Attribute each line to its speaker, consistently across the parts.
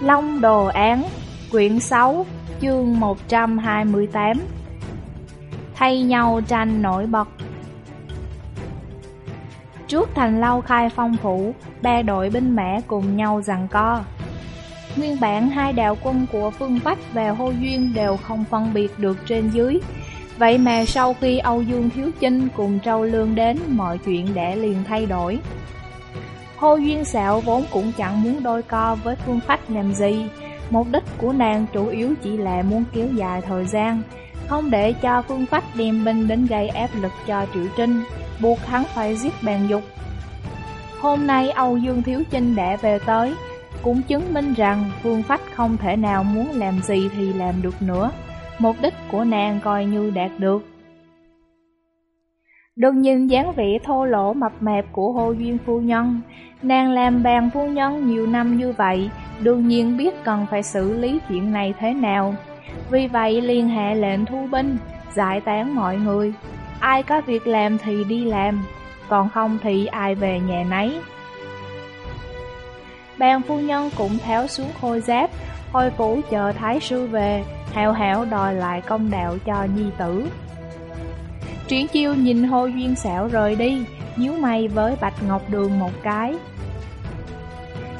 Speaker 1: Long Đồ Án Quyển 6 Chương 128 Thay nhau tranh nổi bật Trước thành lâu khai phong phủ, ba đội binh mã cùng nhau giằng co. Nguyên bản hai đạo quân của Phương Bách và Hô Duyên đều không phân biệt được trên dưới. Vậy mà sau khi Âu Dương Thiếu Chinh cùng Châu Lương đến, mọi chuyện đã liền thay đổi. Hô Duyên Sẹo vốn cũng chẳng muốn đôi co với Phương Phách làm gì. Mục đích của nàng chủ yếu chỉ là muốn kéo dài thời gian, không để cho Phương Phách đem binh đến gây áp lực cho Triệu Trinh, buộc hắn phải giết bàn dục. Hôm nay Âu Dương Thiếu trinh đã về tới, cũng chứng minh rằng Phương Phách không thể nào muốn làm gì thì làm được nữa. Mục đích của nàng coi như đạt được. Đừng nhìn dáng vẻ thô lỗ mập mạp của Hồ Duyên Phu Nhân, nàng làm bàn phu nhân nhiều năm như vậy, đương nhiên biết cần phải xử lý chuyện này thế nào. Vì vậy liền hệ lệnh thu binh, giải tán mọi người, ai có việc làm thì đi làm, còn không thì ai về nhà nấy. Bàn phu nhân cũng tháo xuống khôi giáp, hồi phủ chờ thái sư về, hào hảo đòi lại công đạo cho nhi tử. Triển chiêu nhìn Hồ Duyên Sẹo rời đi, nhíu mày với Bạch Ngọc Đường một cái.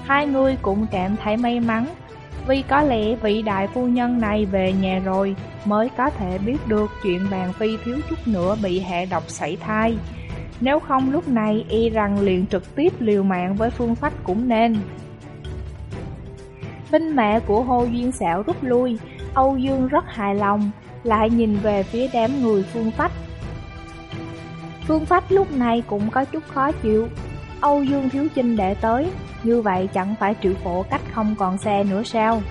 Speaker 1: Hai người cũng cảm thấy may mắn, vì có lẽ vị đại phu nhân này về nhà rồi mới có thể biết được chuyện bàn phi thiếu chút nữa bị hạ độc sảy thai. Nếu không lúc này y rằng liền trực tiếp liều mạng với phương phách cũng nên. Binh mẹ của Hồ Duyên sảo rút lui, Âu Dương rất hài lòng, lại nhìn về phía đám người phương phách. Phương phách lúc này cũng có chút khó chịu, Âu Dương Thiếu Chinh để tới, như vậy chẳng phải triệu phổ cách không còn xe nữa sao?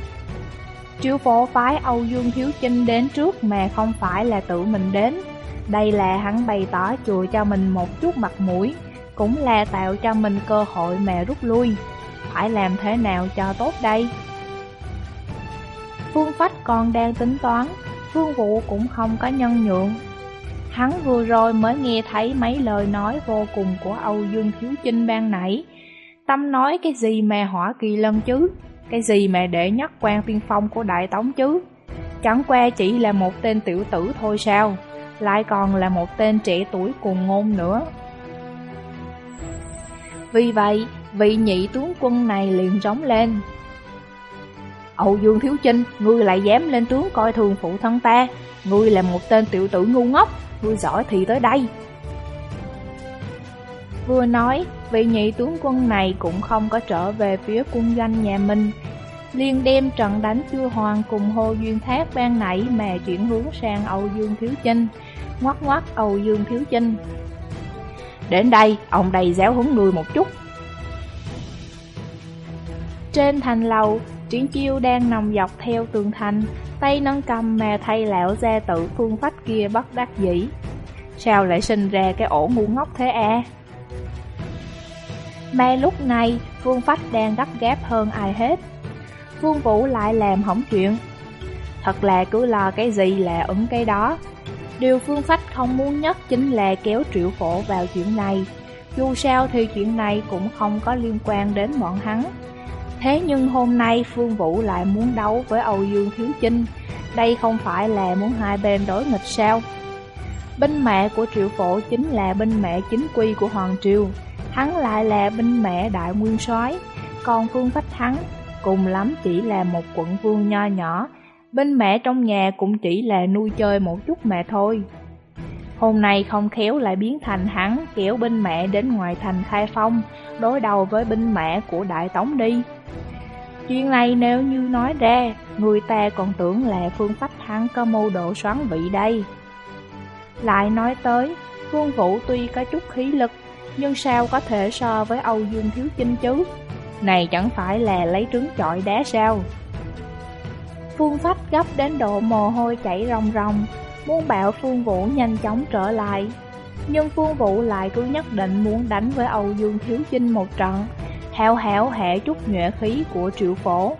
Speaker 1: Triệu phổ phái Âu Dương Thiếu Chinh đến trước mà không phải là tự mình đến. Đây là hắn bày tỏ chùa cho mình một chút mặt mũi, cũng là tạo cho mình cơ hội mà rút lui. Phải làm thế nào cho tốt đây? Phương Phách còn đang tính toán, Phương Vũ cũng không có nhân nhượng. Hắn vừa rồi mới nghe thấy mấy lời nói vô cùng của Âu Dương Thiếu Chinh ban nãy. Tâm nói cái gì mà hỏa kỳ lân chứ? Cái gì mà để nhất quan tiên phong của Đại Tống chứ? Chẳng qua chỉ là một tên tiểu tử thôi sao? Lại còn là một tên trẻ tuổi cùng ngôn nữa. Vì vậy, vị nhị tướng quân này liền trống lên. Âu Dương Thiếu Chinh, ngươi lại dám lên tướng coi thường phụ thân ta. Ngươi là một tên tiểu tử ngu ngốc, ngươi giỏi thì tới đây. Vừa nói, vị nhị tướng quân này cũng không có trở về phía quân doanh nhà mình. Liên đem trận đánh chưa hoàng cùng Hồ Duyên Thác ban nãy mà chuyển hướng sang Âu Dương Thiếu Chinh, ngoắt ngoắt Âu Dương Thiếu Chinh. Đến đây, ông đầy giáo huấn người một chút. Trên thành lầu, Triển chiêu đang nằm dọc theo tường thành, tay nâng cầm mà thay lão gia tự phương phách kia bất đắc dĩ. Sao lại sinh ra cái ổ ngu ngốc thế e? à? Mà lúc này, Phương Phách đang gấp gáp hơn ai hết. Phương Vũ lại làm hỏng chuyện. Thật là cứ lo cái gì là ứng cái đó. Điều Phương Phách không muốn nhất chính là kéo triệu phổ vào chuyện này. Dù sao thì chuyện này cũng không có liên quan đến bọn hắn. Thế nhưng hôm nay Phương Vũ lại muốn đấu với Âu Dương Thiếu Chinh. Đây không phải là muốn hai bên đối nghịch sao? Binh mẹ của triệu phổ chính là binh mẹ chính quy của Hoàng Triều hắn lại là binh mẹ đại nguyên soái, còn Phương Phách thắng cùng lắm chỉ là một quận vương nho nhỏ, binh mẹ trong nhà cũng chỉ là nuôi chơi một chút mẹ thôi. Hôm nay không khéo lại biến thành hắn kéo binh mẹ đến ngoài thành khai phong, đối đầu với binh mẹ của Đại Tống đi. Chuyện này nếu như nói ra, người ta còn tưởng là phương pháp hắn có mưu độ xoắn vị đây. Lại nói tới, Phương Vũ tuy có chút khí lực nhưng sao có thể so với Âu Dương Thiếu Chinh chứ? Này chẳng phải là lấy trứng chọi đá sao? Phương Phách gấp đến độ mồ hôi chảy ròng ròng, muốn bảo Phương Vũ nhanh chóng trở lại. Nhưng Phương Vũ lại cứ nhất định muốn đánh với Âu Dương Thiếu Chinh một trận, hảo hảo hệ chút nhuệ khí của triệu phổ.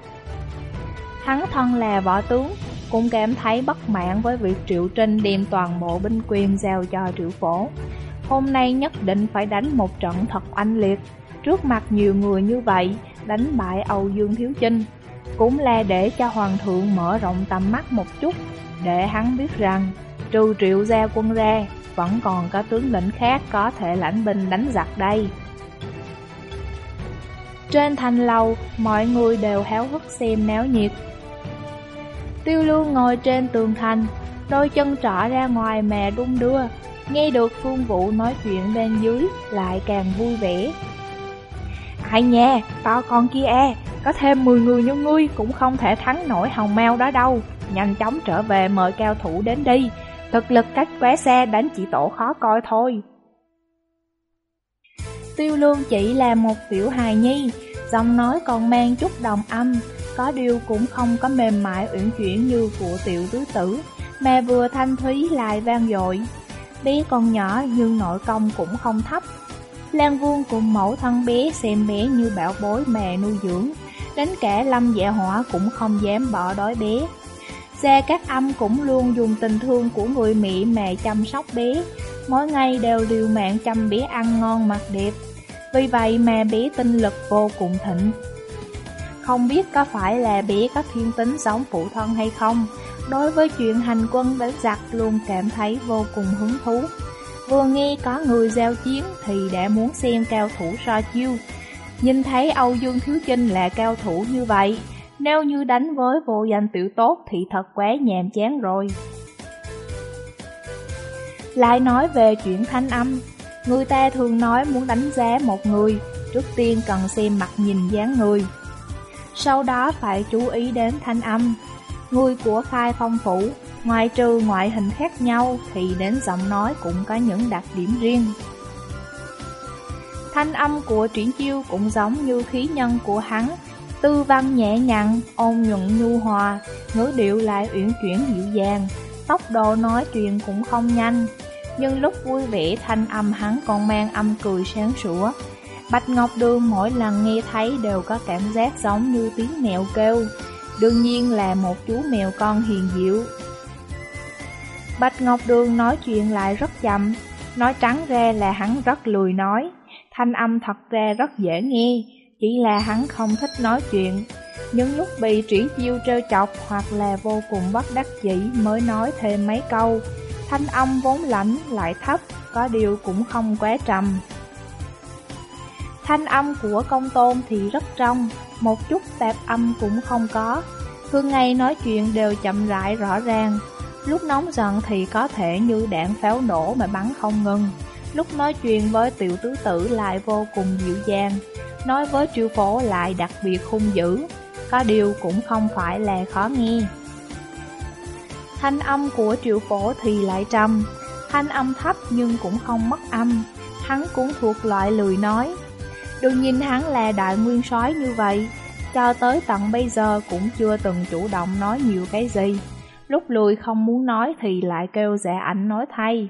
Speaker 1: Hắn thân là võ tướng, cũng cảm thấy bất mãn với việc triệu trinh đem toàn bộ binh quyền giao cho triệu phổ. Hôm nay nhất định phải đánh một trận thật oanh liệt Trước mặt nhiều người như vậy Đánh bại Âu Dương Thiếu Chinh cũng là để cho hoàng thượng mở rộng tầm mắt một chút, để hắn biết rằng, trừ triệu gia quân ra, vẫn còn có tướng lĩnh khác có thể lãnh binh đánh giặc đây. Trên thành lầu, mọi người đều héo hức xem náo nhiệt. Tiêu lưu ngồi trên tường thành, đôi chân trỏ ra ngoài mè đung đưa, nghe được phương vụ nói chuyện bên dưới, lại càng vui vẻ. Ai nha, to con kia e, có thêm 10 người như ngươi cũng không thể thắng nổi hồng mao đó đâu. Nhanh chóng trở về mời cao thủ đến đi, thực lực cách quá xe đánh chỉ tổ khó coi thôi. Tiêu lương chỉ là một tiểu hài nhi, giọng nói còn mang chút đồng âm, có điều cũng không có mềm mại uyển chuyển như của tiểu tứ tử, mà vừa thanh thúy lại vang dội. Bé còn nhỏ nhưng nội công cũng không thấp. Lan Vương cùng mẫu thân bé xem bé như bảo bối mẹ nuôi dưỡng, đến cả lâm dạ hỏa cũng không dám bỏ đói bé. Gia các âm cũng luôn dùng tình thương của người Mỹ mà chăm sóc bé, mỗi ngày đều liều mạng chăm bé ăn ngon mặc đẹp. Vì vậy mà bé tinh lực vô cùng thịnh. Không biết có phải là bé có thiên tính giống phụ thân hay không, đối với chuyện hành quân đánh giặc luôn cảm thấy vô cùng hứng thú. Vừa nghe có người giao chiến thì đã muốn xem cao thủ so chiêu. Nhìn thấy Âu Dương Thiếu Chinh là cao thủ như vậy, nếu như đánh với vô danh tiểu tốt thì thật quá nhàm chán rồi. Lại nói về chuyện thanh âm, người ta thường nói muốn đánh giá một người, trước tiên cần xem mặt nhìn dáng người. Sau đó phải chú ý đến thanh âm. Người của khai phong phủ, ngoài trừ ngoại hình khác nhau thì đến giọng nói cũng có những đặc điểm riêng. Thanh âm của triển chiêu cũng giống như khí nhân của hắn, tư văn nhẹ nhàng, ôn nhuận nhu hòa, ngữ điệu lại uyển chuyển dịu dàng, tốc độ nói chuyện cũng không nhanh. Nhưng lúc vui vẻ thanh âm hắn còn mang âm cười sáng sủa. Bạch Ngọc Đường mỗi lần nghe thấy đều có cảm giác giống như tiếng mèo kêu, đương nhiên là một chú mèo con hiền dịu. Bạch Ngọc Đường nói chuyện lại rất chậm, nói trắng ra là hắn rất lười nói, thanh âm thật ra rất dễ nghe, chỉ là hắn không thích nói chuyện. Những lúc bị triển chiêu trêu chọc hoặc là vô cùng bất đắc dĩ mới nói thêm mấy câu. Thanh âm vốn lạnh lại thấp, có điều cũng không quá trầm. Thanh âm của công tôn thì rất trong, một chút tạp âm cũng không có. Thường ngày nói chuyện đều chậm rãi rõ ràng. Lúc nóng giận thì có thể như đạn pháo nổ mà bắn không ngừng. Lúc nói chuyện với tiểu tứ tử lại vô cùng dịu dàng nói với triệu phổ lại đặc biệt hung dữ, có điều cũng không phải là khó nghe. Thanh âm của triệu phổ thì lại trầm, thanh âm thấp nhưng cũng không mất âm, hắn cũng thuộc loại lười nói. Đừng nhìn hắn là đại nguyên soái như vậy, cho tới tận bây giờ cũng chưa từng chủ động nói nhiều cái gì. Lúc lùi không muốn nói thì lại kêu dạ ảnh nói thay.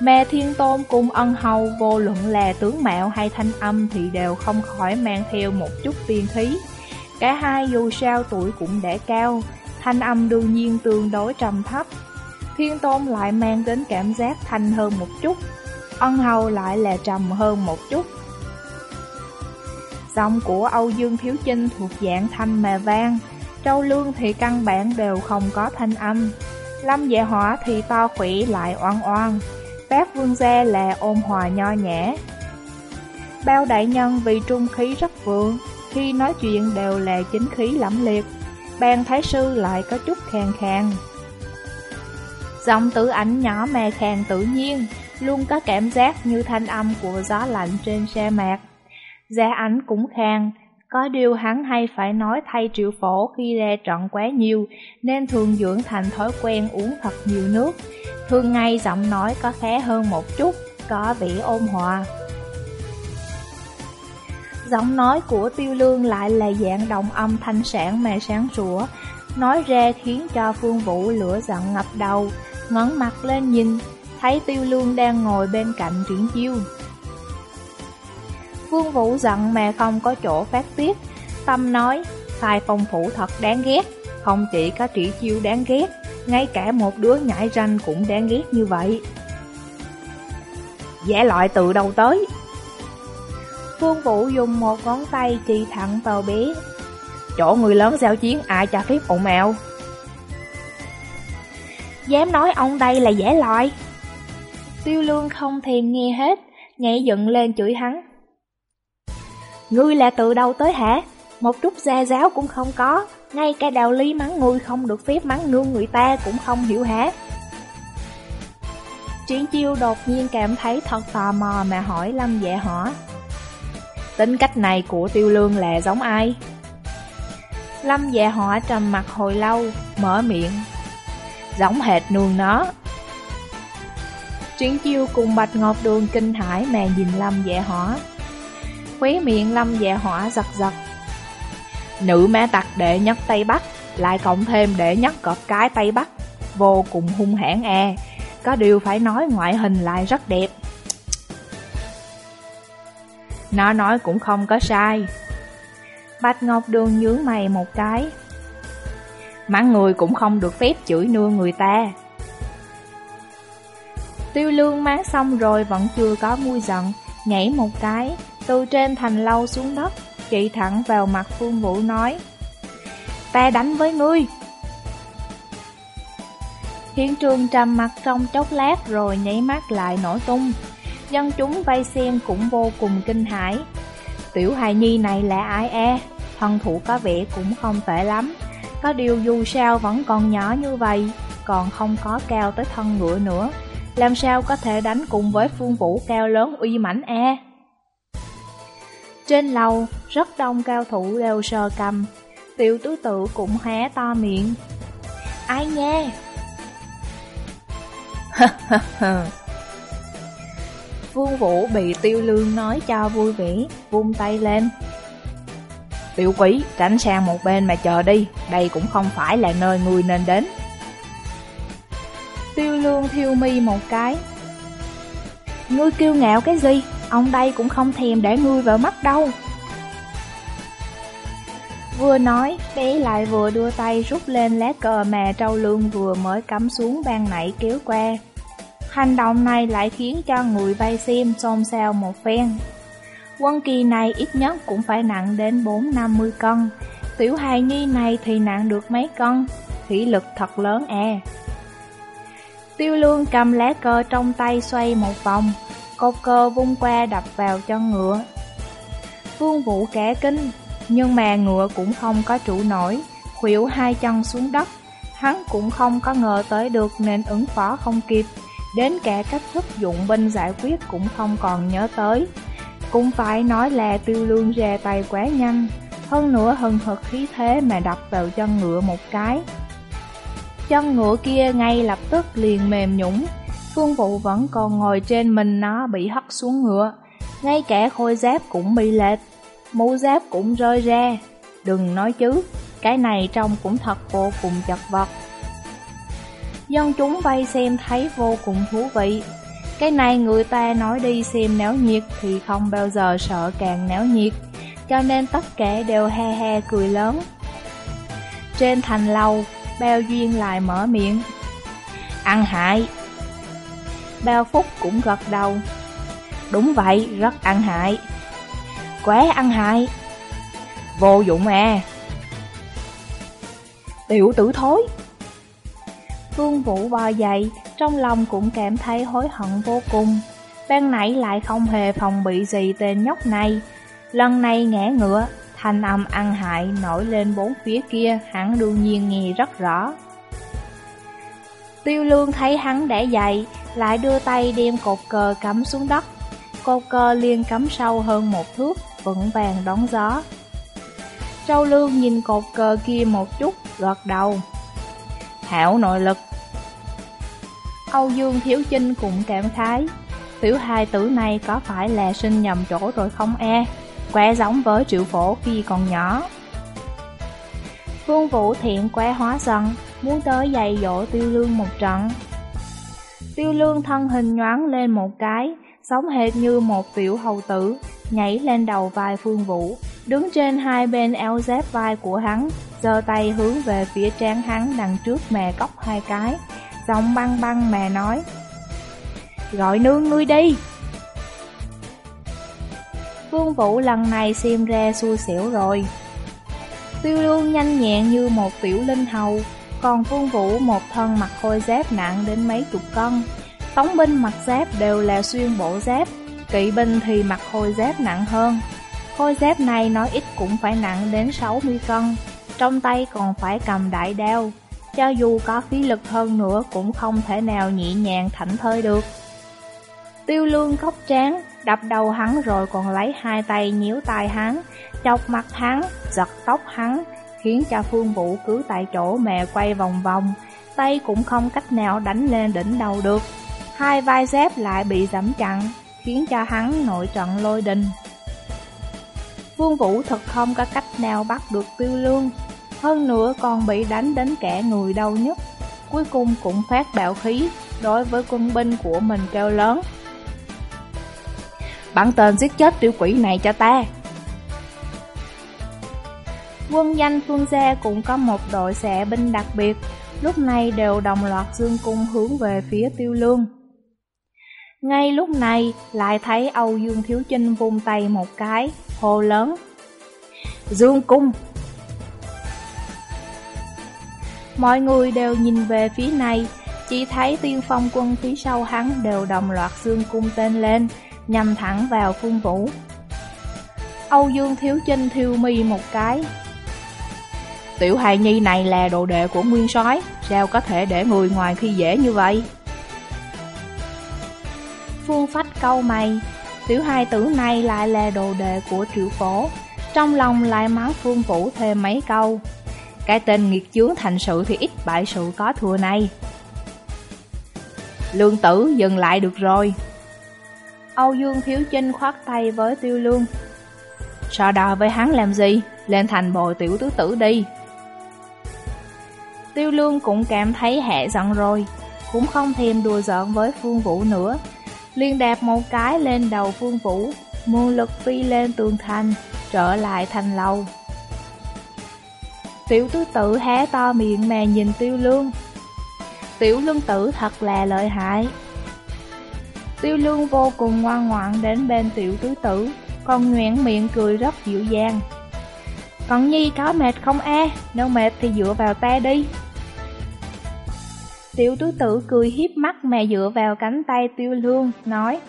Speaker 1: Mẹ Thiên Tôn cùng ân hầu vô luận là tướng mạo hay thanh âm thì đều không khỏi mang theo một chút tiên khí. Cả hai dù sao tuổi cũng đã cao, thanh âm đương nhiên tương đối trầm thấp. Thiên Tôn lại mang đến cảm giác thanh hơn một chút, ân hầu lại là trầm hơn một chút. Giọng của Âu Dương Thiếu Chinh thuộc dạng thanh mà vang, Trâu Lương thì căn bản đều không có thanh âm. Lâm Dạ Hỏa thì to khủy lại oan oan. Bác vương gia là ôn hòa nho nhã. Bao đại nhân vì trung khí rất vượng, khi nói chuyện đều là chính khí lẫm liệt. Ban thái sư lại có chút khàn khàn. Giọng tử ảnh nhỏ mè khàn tự nhiên, luôn có cảm giác như thanh âm của gió lạnh trên xe mạc. giá ảnh cũng khàn, có điều hắn hay phải nói thay triệu phổ khi ra trận quá nhiều, nên thường dưỡng thành thói quen uống thật nhiều nước. Thường ngày giọng nói có khá hơn một chút, có vẻ ôn hòa. Giọng nói của tiêu lương lại là dạng đồng âm thanh sản mà sáng sủa, nói ra khiến cho phương vũ lửa giận ngập đầu, ngấn mặt lên nhìn, thấy tiêu lương đang ngồi bên cạnh triển chiêu. phương Vũ giận mà không có chỗ phát tiết Tâm nói tài phong phủ thật đáng ghét Không chỉ có triển chiêu đáng ghét Ngay cả một đứa nhảy ranh cũng đáng ghét như vậy. Giả loại từ đâu tới? Vương Vũ dùng một ngón tay chỉ thẳng vào bé. Chỗ người lớn giao chiến ai cho phép ồn ào? Dám nói ông đây là dễ loại. Tiêu lương không thèm nghe hết Nhảy dựng lên chửi hắn. Ngươi là từ đâu tới hả? Một chút gia giáo cũng không có Ngay cả đạo lý mắng ngươi không được phép mắng nương người ta cũng không hiểu hả? Triển chiêu đột nhiên cảm thấy thật tò mò mà hỏi Lâm dạ hỏa Tính cách này của tiêu lương là giống ai? Lâm dạ hỏa trầm mặt hồi lâu, mở miệng. Giống hệt nương nó. Chuyển chiêu cùng Bạch Ngọc Đường kinh hãi mà nhìn Lâm dạ hỏa Khóe miệng Lâm dạ hỏa giật giật. Nữ ma tặc đệ nhất Tây Bắc Lại cộng thêm đệ nhất cọp cái Tây Bắc. Vô cùng hung hãn e Có điều phải nói ngoại hình lại rất đẹp. Nó nói cũng không có sai. Bạch Ngọc Đường nhướng mày một cái. Mắng người cũng không được phép chửi nương người ta. Tiêu lương mắng xong rồi vẫn chưa có vui giận, Nhảy một cái, Từ trên thành lâu xuống đất Chị thẳng vào mặt Phương Vũ nói, Ta đánh với ngươi. Hiện trường trầm mặt trong chốc lát rồi nhảy mắt lại nổi tung. Dân chúng vây xem cũng vô cùng kinh hãi. Tiểu hài nhi này là ai e? Thân thủ có vẻ cũng không tệ lắm. Có điều dù sao vẫn còn nhỏ như vậy, Còn không có cao tới thân ngựa nữa. Làm sao có thể đánh cùng với phương vũ cao lớn uy mãnh e? Trên lầu, Rất đông cao thủ đều sờ cầm. Tiểu tứ tự cũng hé to miệng. Ai nha Vương Vũ bị tiêu lương nói cho vui vẻ, vung tay lên. Tiểu quý, tránh sang một bên mà chờ đi, đây cũng không phải là nơi người nên đến. Tiêu lương thiêu mi một cái. Ngươi kiêu ngạo cái gì, ông đây cũng không thèm để ngươi vào mắt đâu. Vừa nói, bé lại vừa đưa tay rút lên lá cờ mà trâu lương vừa mới cắm xuống ban nãy kéo qua. Hành động này lại khiến cho người vay xem xôn xao một phen. Quân kỳ này ít nhất cũng phải nặng đến 4-50 cân, tiểu hài nhi này thì nặng được mấy cân, thủy lực thật lớn e. Tiêu lương cầm lá cờ trong tay xoay một vòng, cột cờ vung qua đập vào chân ngựa. Vương vũ cả kinh, nhưng mà ngựa cũng không có trụ nổi, khuỷu hai chân xuống đất, hắn cũng không có ngờ tới được nên ứng phó không kịp. Đến cả cách thức dụng binh giải quyết cũng không còn nhớ tới. Cũng phải nói là tiêu lương ra tay quá nhanh. Hơn nữa hừng hực khí thế mà đập vào chân ngựa một cái. Chân ngựa kia ngay lập tức liền mềm nhũng. Phương vụ vẫn còn ngồi trên mình nó bị hất xuống ngựa. Ngay cả khôi giáp cũng bị lệch. Mũ giáp cũng rơi ra. Đừng nói chứ, Cái này trông cũng thật vô cùng chật vật. Dân chúng vây xem thấy vô cùng thú vị. Cái này người ta nói đi xem náo nhiệt thì không bao giờ sợ càng náo nhiệt Cho nên tất cả đều he he cười lớn. Trên thành lầu, bao duyên lại mở miệng. Ăn hại. Bao phúc cũng gật đầu. Đúng vậy, rất ăn hại. Quá ăn hại. Vô dụng à. Tiểu tử thối vương Vũ bò dậy, trong lòng cũng cảm thấy hối hận vô cùng. Ban nãy lại không hề phòng bị gì tên nhóc này. Lần này ngã ngựa, thanh âm ăn hại nổi lên bốn phía kia, hắn đương nhiên nghe rất rõ. Tiêu lương thấy hắn đã dậy, lại đưa tay đem cột cờ cắm xuống đất. Cột cờ liền cắm sâu hơn một thước, vững vàng đón gió. Châu lương nhìn cột cờ kia một chút, gật đầu. Hảo nội lực Âu Dương Thiếu Chinh cũng cảm khái, Tiểu hai tử này có phải là sinh nhầm chỗ rồi không e? Quá giống với triệu phổ khi còn nhỏ. Phương Vũ thiện quá hóa giận Muốn tới dạy dỗ tiêu lương một trận. Tiêu lương thân hình nhoáng lên một cái, Sống hệt như một tiểu hầu tử, Nhảy lên đầu vai Phương Vũ, Đứng trên hai bên eo dép vai của hắn, giơ tay hướng về phía trán hắn đằng trước mè cốc hai cái. Giọng băng băng mà nói Gọi nương ngươi đi Vương Vũ lần này xem ra xui xẻo rồi Tiêu lương nhanh nhẹn như một tiểu linh hầu, còn Phương Vũ một thân mặc khôi giáp nặng đến mấy chục cân. Tống binh mặc giáp đều là xuyên bộ giáp, kỵ binh thì mặc khôi giáp nặng hơn. Khôi giáp này nói ít cũng phải nặng đến 60 cân, trong tay còn phải cầm đại đao. Cho dù có khí lực hơn nữa cũng không thể nào nhẹ nhàng thảnh thơi được. Tiêu lương khóc tráng, đập đầu hắn rồi còn lấy hai tay nhíu tai hắn, chọc mặt hắn, giật tóc hắn, khiến cho Phương Vũ cứ tại chỗ mè quay vòng vòng, tay cũng không cách nào đánh lên đỉnh đầu được. Hai vai dép lại bị giẫm chặn, khiến cho hắn nội trận lôi đình. Phương Vũ thật không có cách nào bắt được tiêu lương, hơn nữa còn bị đánh đến kẻ người đau nhất. Cuối cùng cũng phát bạo khí đối với quân binh của mình kêu lớn. Bắn tên giết chết tiểu quỷ này cho ta Quân danh phương gia cũng có một đội xạ binh đặc biệt Lúc này đều đồng loạt dương cung hướng về phía tiêu lương Ngay lúc này lại thấy Âu Dương Thiếu Chinh vung tay một cái, hồ lớn Dương cung Mọi người đều nhìn về phía này Chỉ thấy tiên phong quân phía sau hắn đều đồng loạt xương cung tên lên nhằm thẳng vào phương vũ. Âu Dương Thiếu Chinh thiêu mi một cái. Tiểu hài nhi này là đồ đệ của nguyên soái, sao có thể để người ngoài khi dễ như vậy? Phương Phách câu mày, tiểu hài tử này lại là đồ đệ của triệu phổ, trong lòng lại mắng Phương Vũ thêm mấy câu. Cái tên nghiệt chướng thành sự thì ít bại sự có thừa này. Lương tử dừng lại được rồi, Âu Dương Thiếu Chinh khoát tay với Tiêu Lương. So đo với hắn làm gì? Lên thành bồi tiểu tứ tử đi. Tiêu Lương cũng cảm thấy hệ giận rồi, cũng không thèm đùa giỡn với Phương Vũ nữa. Liên đạp một cái lên đầu Phương Vũ, muôn lực phi lên tường thành, trở lại thành lầu. Tiểu tứ tử hé to miệng mà nhìn Tiêu Lương. Tiểu lương tử thật là lợi hại. Tiêu lương vô cùng ngoan ngoãn đến bên tiểu tứ tử, còn nguyện miệng cười rất dịu dàng. Còn Nhi có mệt không e, nếu mệt thì dựa vào ta đi. Tiểu tứ tử cười hiếp mắt mà dựa vào cánh tay tiêu lương, nói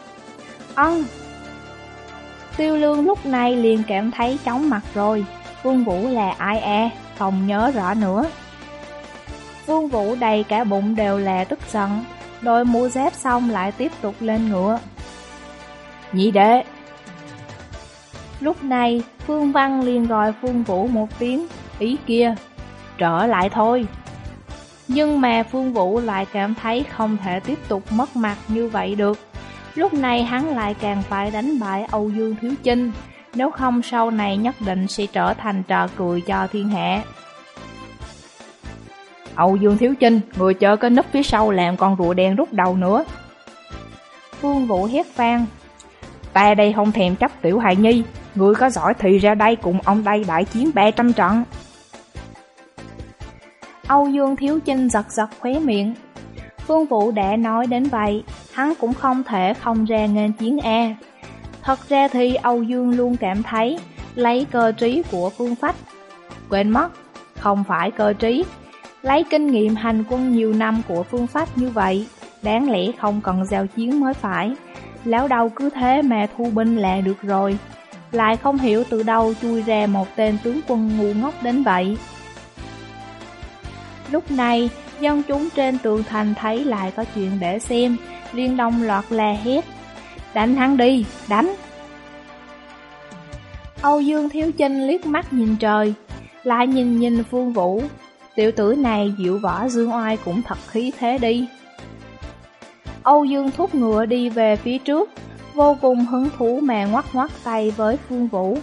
Speaker 1: Ân Tiêu lương lúc này liền cảm thấy chóng mặt rồi Vương Vũ là ai e, không nhớ rõ nữa. Vương Vũ đầy cả bụng đều là tức giận, đôi mũ dép xong lại tiếp tục lên ngựa. Nhị đệ. Lúc này, Phương Văn liền gọi Phương Vũ một tiếng, Ý kia, Trở lại thôi. Nhưng mà Phương Vũ lại cảm thấy không thể tiếp tục mất mặt như vậy được. Lúc này hắn lại càng phải đánh bại Âu Dương Thiếu Chinh. Nếu không sau này nhất định sẽ trở thành trò cười cho thiên hạ Âu Dương Thiếu Chinh, người chờ cái núp phía sau làm con rùa đen rút đầu nữa. Phương Vũ hét vang. Ta đây không thèm chấp tiểu hài nhi, người có giỏi thì ra đây cùng ông đây đại chiến 300 trận. Âu Dương Thiếu Chinh giật giật khóe miệng. Phương Vũ đã nói đến vậy, hắn cũng không thể không ra nên chiến E. Thật ra thì Âu Dương luôn cảm thấy lấy cơ trí của Phương Phách. Quên mất, không phải cơ trí, Lấy kinh nghiệm hành quân nhiều năm của phương pháp như vậy, đáng lẽ không cần giao chiến mới phải. Lão đầu cứ thế mà thu binh là được rồi. Lại không hiểu từ đâu chui ra một tên tướng quân ngu ngốc đến vậy. Lúc này, dân chúng trên tường thành thấy lại có chuyện để xem, liên đông loạt la hét. Đánh hắn đi, đánh! Âu Dương Thiếu Chinh liếc mắt nhìn trời, lại nhìn nhìn Phương Vũ, Tiểu tử này dịu võ dương oai cũng thật khí thế đi. Âu Dương thúc ngựa đi về phía trước, vô cùng hứng thú mà ngoắt ngoắt tay với Phương Vũ.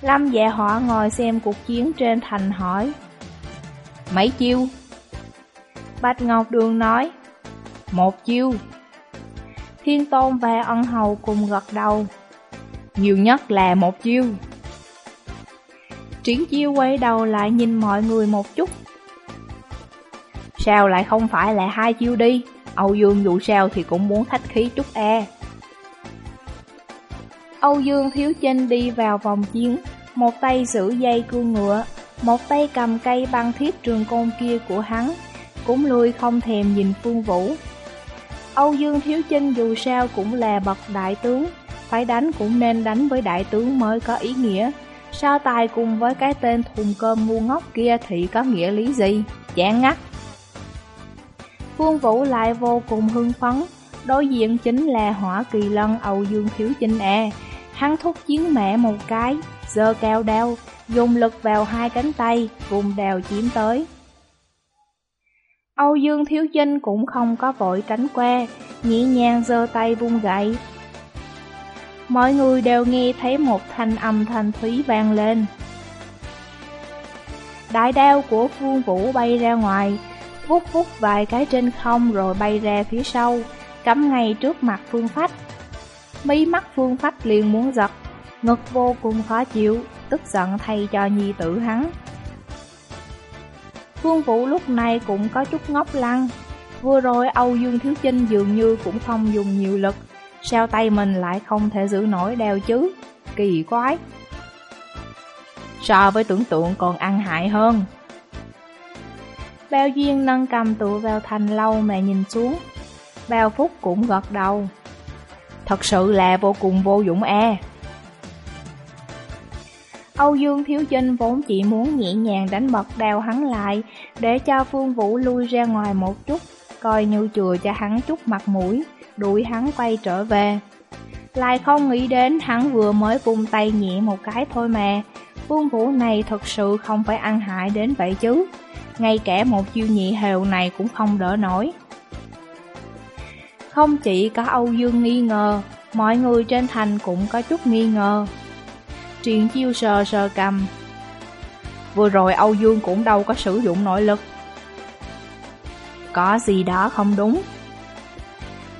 Speaker 1: Lâm dạ họ ngồi xem cuộc chiến trên thành hỏi. Mấy chiêu? Bạch Ngọc Đường nói. Một chiêu. Thiên Tôn và ân hầu cùng gật đầu. Nhiều nhất là một chiêu. Triển chiêu quay đầu lại nhìn mọi người một chút. Sao lại không phải là hai chiêu đi? Âu Dương dù sao thì cũng muốn khách khí chút e. Âu Dương thiếu chinh đi vào vòng chiến, một tay giữ dây cương ngựa, một tay cầm cây băng thiết trường côn kia của hắn, cũng lui không thèm nhìn Phương Vũ. Âu Dương Thiếu Chinh dù sao cũng là bậc đại tướng, phải đánh cũng nên đánh với đại tướng mới có ý nghĩa. Sao tài cùng với cái tên thùng cơm ngu ngốc kia thì có nghĩa lý gì? Chán ngắt. Phương Vũ lại vô cùng hưng phấn, đối diện chính là hỏa kỳ lân Âu Dương Thiếu Chinh à. Hắn thúc chiến mẹ một cái, giơ cao đao, dùng lực vào hai cánh tay, vùng đào chiếm tới. Âu Dương Thiếu Chinh cũng không có vội tránh qua, nhẹ nhàng giơ tay vung gậy. Mọi người đều nghe thấy một thanh âm thanh thúy vang lên. Đại đao của Phương Vũ bay ra ngoài, vút vút vài cái trên không rồi bay ra phía sau, cắm ngay trước mặt Phương Phách. Mí mắt Phương Phách liền muốn giật, ngực vô cùng khó chịu, tức giận thay cho nhi tử hắn. Phương Vũ lúc này cũng có chút ngốc lăng. Vừa rồi Âu Dương Thiếu Chinh dường như cũng không dùng nhiều lực, sao tay mình lại không thể giữ nổi đeo chứ? Kỳ quái! So với tưởng tượng còn ăn hại hơn. Bao Duyên nâng cầm tựa vào thành lâu mà nhìn xuống. Bao Phúc cũng gật đầu. Thật sự là vô cùng vô dụng e. Âu Dương Thiếu Chinh vốn chỉ muốn nhẹ nhàng đánh bật đào hắn lại để cho Phương Vũ lui ra ngoài một chút, coi như chừa cho hắn chút mặt mũi, đuổi hắn quay trở về. Lại không nghĩ đến hắn vừa mới vung tay nhẹ một cái thôi mà, Phương Vũ này thật sự không phải ăn hại đến vậy chứ, ngay cả một chiêu nhị hều này cũng không đỡ nổi. Không chỉ có Âu Dương nghi ngờ, mọi người trên thành cũng có chút nghi ngờ. Triển chiêu sờ sờ cầm. Vừa rồi Âu Dương cũng đâu có sử dụng nội lực. Có gì đó không đúng.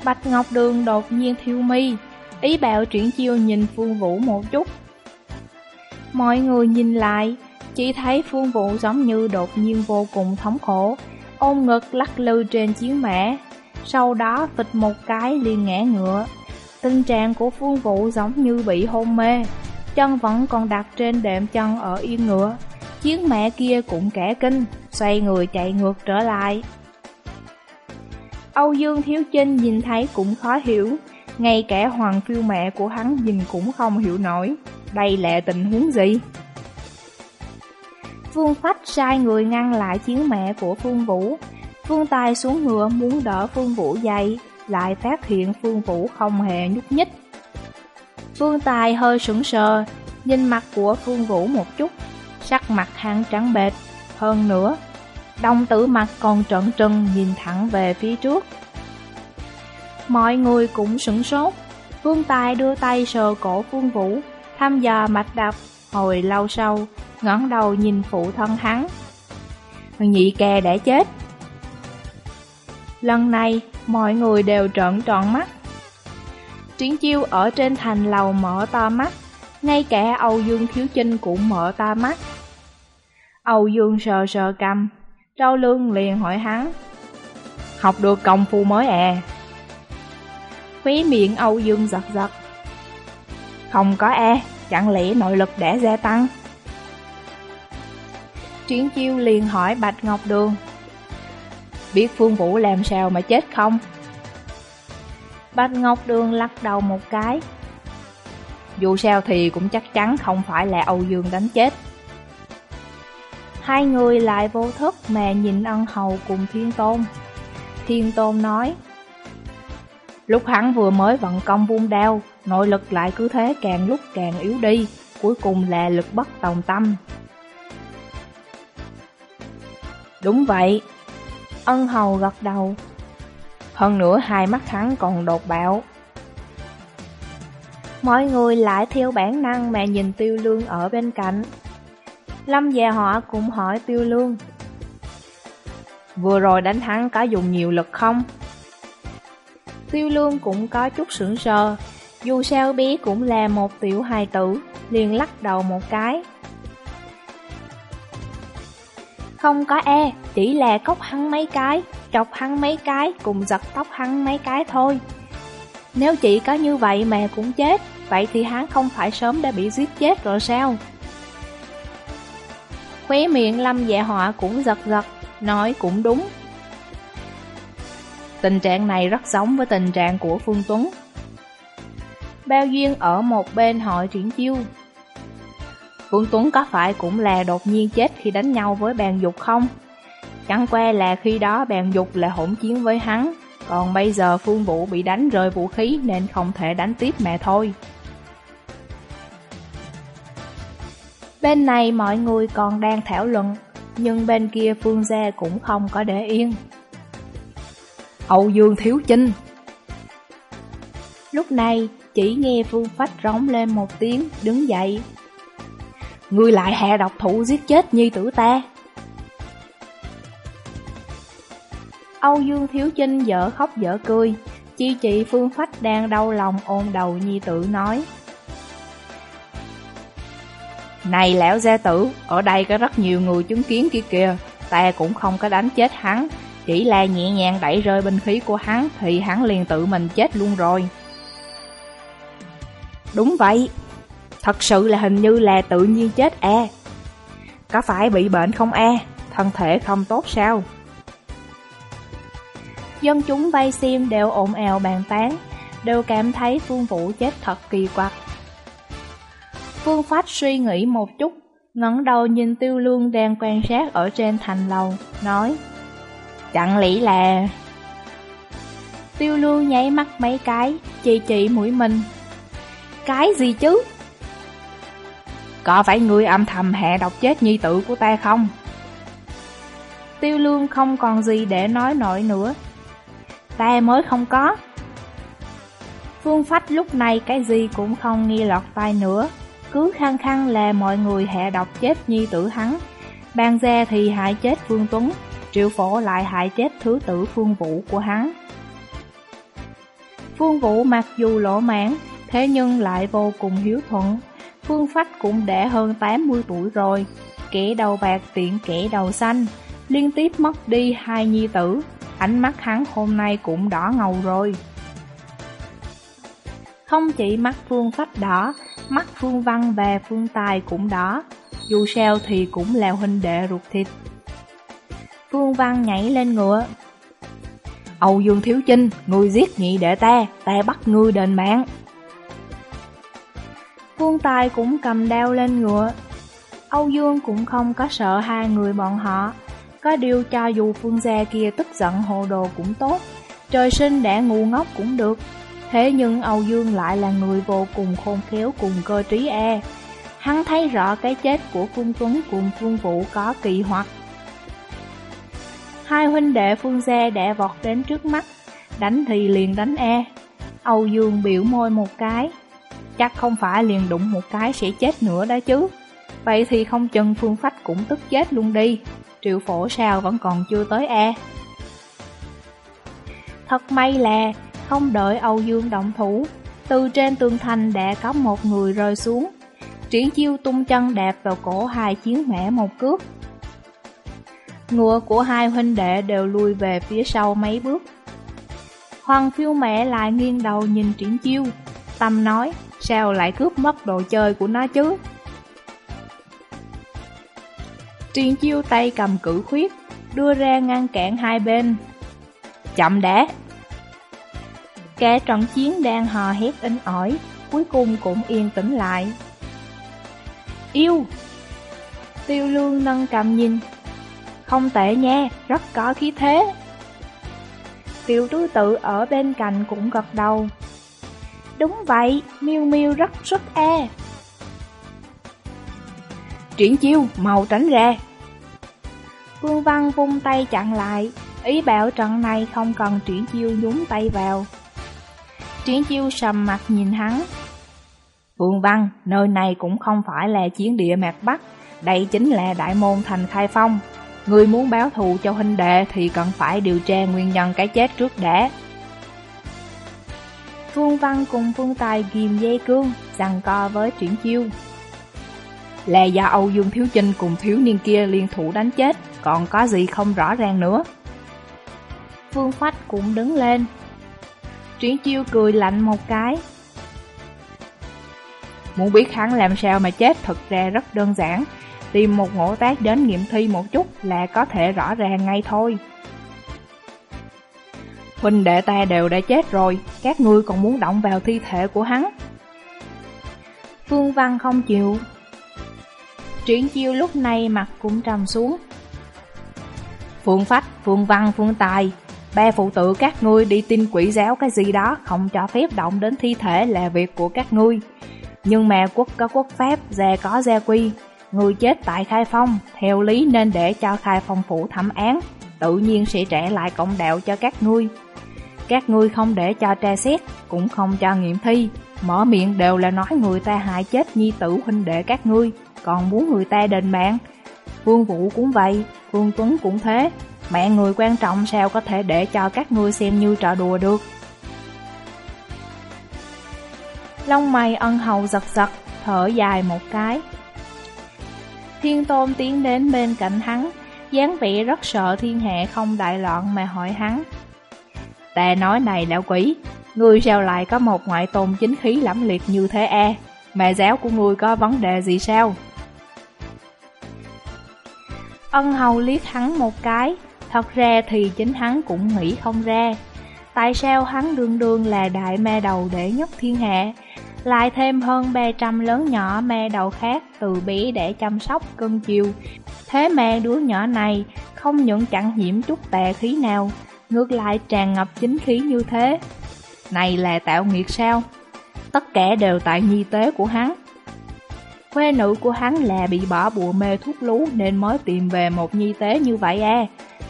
Speaker 1: Bạch Ngọc Đường đột nhiên thiêu mi, ý bảo triển chiêu nhìn Phương Vũ một chút. Mọi người nhìn lại, chỉ thấy Phương Vũ giống như đột nhiên vô cùng thống khổ, ôm ngực lắc lư trên chiến mẻ sau đó vịt một cái liền ngã ngựa. Tình trạng của Phương Vũ giống như bị hôn mê, chân vẫn còn đặt trên đệm chân ở yên ngựa. Chiến mẹ kia cũng kẻ kinh, xoay người chạy ngược trở lại. Âu Dương Thiếu Chinh nhìn thấy cũng khó hiểu, ngay cả hoàng phiêu mẹ của hắn nhìn cũng không hiểu nổi. Đây là tình huống gì? Phương Phách sai người ngăn lại chiến mẹ của Phương Vũ. Phương Tài xuống ngựa muốn đỡ Phương Vũ dậy, lại phát hiện Phương Vũ không hề nhúc nhích. Phương Tài hơi sững sờ, nhìn mặt của Phương Vũ một chút, sắc mặt hắn trắng bệch, hơn nữa, đồng tử mặt còn trợn trừng nhìn thẳng về phía trước. Mọi người cũng sững sốt, Phương Tài đưa tay sờ cổ Phương Vũ, thăm dò mạch đập, hồi lâu sau, ngẩng đầu nhìn phụ thân hắn. Nhị kè đã chết. Lần này, mọi người đều trợn tròn mắt. Triển chiêu ở trên thành lầu mở to mắt, ngay cả Âu Dương Thiếu Chinh cũng mở to mắt. Âu Dương sờ sờ cầm, Trâu Lương liền hỏi hắn. Học được công phu mới à? Khóe miệng Âu Dương giật giật. Không có e, chẳng lẽ nội lực đã gia tăng? Triển chiêu liền hỏi Bạch Ngọc Đường. Biết Phương Vũ làm sao mà chết không? Bạch Ngọc Đường lắc đầu một cái. Dù sao thì cũng chắc chắn không phải là Âu Dương đánh chết. Hai người lại vô thức mà nhìn ân hầu cùng Thiên Tôn. Thiên Tôn nói, Lúc hắn vừa mới vận công vung đao, nội lực lại cứ thế càng lúc càng yếu đi, cuối cùng là lực bất tòng tâm. Đúng vậy, ân hầu gật đầu. Hơn nữa hai mắt hắn còn đột bạo. Mọi người lại theo bản năng mà nhìn tiêu lương ở bên cạnh. Lâm già họ cũng hỏi tiêu lương. Vừa rồi đánh hắn có dùng nhiều lực không? Tiêu lương cũng có chút sững sờ, dù sao bé cũng là một tiểu hài tử, liền lắc đầu một cái. Không có e, chỉ là cốc hắn mấy cái, chọc hắn mấy cái, cùng giật tóc hắn mấy cái thôi. Nếu chỉ có như vậy mà cũng chết, vậy thì hắn không phải sớm đã bị giết chết rồi sao? Khóe miệng Lâm Dạ Họa cũng giật giật, nói cũng đúng. Tình trạng này rất giống với tình trạng của Phương Tuấn. Bao Duyên ở một bên hội Triển Chiêu. Phương Tuấn có phải cũng là đột nhiên chết khi đánh nhau với bàn dục không? Chẳng qua là khi đó bàn dục là hỗn chiến với hắn, còn bây giờ Phương Vũ bị đánh rơi vũ khí nên không thể đánh tiếp mà thôi. Bên này mọi người còn đang thảo luận, nhưng bên kia Phương Gia cũng không có để yên. Âu Dương Thiếu Chinh Lúc này, chỉ nghe Phương Phách rống lên một tiếng, đứng dậy. Ngươi lại hạ độc thủ giết chết nhi tử ta. Âu Dương Thiếu Chinh dở khóc dở cười, chi chị Phương Phách đang đau lòng ôm đầu nhi tử nói. Này lão gia tử, ở đây có rất nhiều người chứng kiến kia kìa, ta cũng không có đánh chết hắn, chỉ là nhẹ nhàng đẩy rơi binh khí của hắn thì hắn liền tự mình chết luôn rồi. Đúng vậy, thật sự là hình như là tự nhiên chết e. Có phải bị bệnh không e, thân thể không tốt sao? Dân chúng vây xem đều ồn ào bàn tán, đều cảm thấy Phương Vũ chết thật kỳ quặc. Phương Phách suy nghĩ một chút, ngẩng đầu nhìn Tiêu Lương đang quan sát ở trên thành lầu, nói Chẳng lý là... Tiêu Lương nháy mắt mấy cái, chỉ chỉ mũi mình. Cái gì chứ? Có phải người âm thầm hạ độc chết nhi tử của ta không? Tiêu Lương không còn gì để nói nổi nữa. Ta mới không có. Phương Phách lúc này cái gì cũng không nghi lọt tai nữa, cứ khăng khăng là mọi người hạ độc chết nhi tử hắn. Bàn gia thì hại chết Phương Tuấn, triệu phổ lại hại chết thứ tử Phương Vũ của hắn. Phương Vũ mặc dù lỗ mãn, thế nhưng lại vô cùng hiếu thuận. Phương Phách cũng đã hơn 80 tuổi rồi, kẻ đầu bạc tiện kẻ đầu xanh, liên tiếp mất đi hai nhi tử, ánh mắt hắn hôm nay cũng đỏ ngầu rồi. Không chỉ mắt Phương Phách đỏ, mắt Phương Văn và Phương Tài cũng đỏ, dù sao thì cũng là huynh đệ ruột thịt. Phương Văn nhảy lên ngựa. Âu Dương Thiếu Chinh, ngươi giết nhị đệ ta, ta bắt ngươi đền mạng. Phương Tài cũng cầm đao lên ngựa. Âu Dương cũng không có sợ hai người bọn họ. Có điều cho dù Phương gia kia tức giận hồ đồ cũng tốt, trời sinh đã ngu ngốc cũng được. Thế nhưng Âu Dương lại là người vô cùng khôn khéo cùng cơ trí e. Hắn thấy rõ cái chết của Phương Tuấn cùng Phương Vũ có kỳ hoặc. Hai huynh đệ Phương Gia đã vọt đến trước mắt, đánh thì liền đánh e. Âu Dương biểu môi một cái, chắc không phải liền đụng một cái sẽ chết nữa đó chứ. Vậy thì không chừng Phương Phách cũng tức chết luôn đi, triệu phổ sao vẫn còn chưa tới e. Thật may là không đợi Âu Dương động thủ, từ trên tường thành đã có một người rơi xuống. Triển chiêu tung chân đạp vào cổ hai chiến mẹ một cước, Ngựa của hai huynh đệ đều lùi về phía sau mấy bước. Hoàng phiêu mẹ lại nghiêng đầu nhìn triển chiêu, tâm nói, sao lại cướp mất đồ chơi của nó chứ? Truyền chiêu tay cầm cử khuyết, đưa ra ngăn cản hai bên. Chậm đã! Cả trận chiến đang hò hét in ỏi, cuối cùng cũng yên tĩnh lại. Yêu! Tiêu lương nâng cầm nhìn, không tệ nha, rất có khí thế. Tiểu tứ tự ở bên cạnh cũng gật đầu. Đúng vậy, miêu miêu rất xuất e. Triển chiêu, màu tránh ra. Phương Văn vung tay chặn lại, ý bảo trận này không cần triển chiêu nhúng tay vào. Triển chiêu sầm mặt nhìn hắn. Phương Văn, nơi này cũng không phải là chiến địa mạc Bắc, đây chính là đại môn thành khai phong, Người muốn báo thù cho huynh đệ thì cần phải điều tra nguyên nhân cái chết trước đã. Phương Văn cùng Phương Tài ghim dây cương, rằng co với triển chiêu. Là do Âu Dương Thiếu Chinh cùng thiếu niên kia liên thủ đánh chết, còn có gì không rõ ràng nữa. Phương Phách cũng đứng lên. Triển chiêu cười lạnh một cái. Muốn biết hắn làm sao mà chết thật ra rất đơn giản, tìm một ngộ tác đến nghiệm thi một chút là có thể rõ ràng ngay thôi. Huynh đệ ta đều đã chết rồi, các ngươi còn muốn động vào thi thể của hắn. Phương Văn không chịu. Triển chiêu lúc này mặt cũng trầm xuống. Phương Phách, Phương Văn, Phương Tài, ba phụ tử các ngươi đi tin quỷ giáo cái gì đó không cho phép động đến thi thể là việc của các ngươi. Nhưng mà quốc có quốc pháp, gia có gia quy, người chết tại Khai Phong, theo lý nên để cho Khai Phong phủ thẩm án, tự nhiên sẽ trả lại công đạo cho các ngươi. Các ngươi không để cho tra xét, cũng không cho nghiệm thi, mở miệng đều là nói người ta hại chết nhi tử huynh đệ các ngươi, còn muốn người ta đền mạng. Vương Vũ cũng vậy, Vương Tuấn cũng thế, mẹ người quan trọng sao có thể để cho các ngươi xem như trò đùa được. Lông mày ân hầu giật giật, thở dài một cái. Thiên tôn tiến đến bên cạnh hắn, dáng vẻ rất sợ thiên hệ không đại loạn mà hỏi hắn. Ta nói này lão quỷ, ngươi sao lại có một ngoại tôn chính khí lẫm liệt như thế e? Mẹ giáo của ngươi có vấn đề gì sao? Ân hầu liếc hắn một cái, thật ra thì chính hắn cũng nghĩ không ra. Tại sao hắn đương đương là đại ma đầu đệ nhất thiên hạ, lại thêm hơn 300 lớn nhỏ ma đầu khác từ bé để chăm sóc cưng chiều. Thế mà đứa nhỏ này không những chẳng nhiễm chút tệ khí nào, ngược lại tràn ngập chính khí như thế. Này là tạo nghiệt sao? Tất cả đều tại nhi tế của hắn. Khuê nữ của hắn là bị bỏ bùa mê thuốc lú nên mới tìm về một nhi tế như vậy à.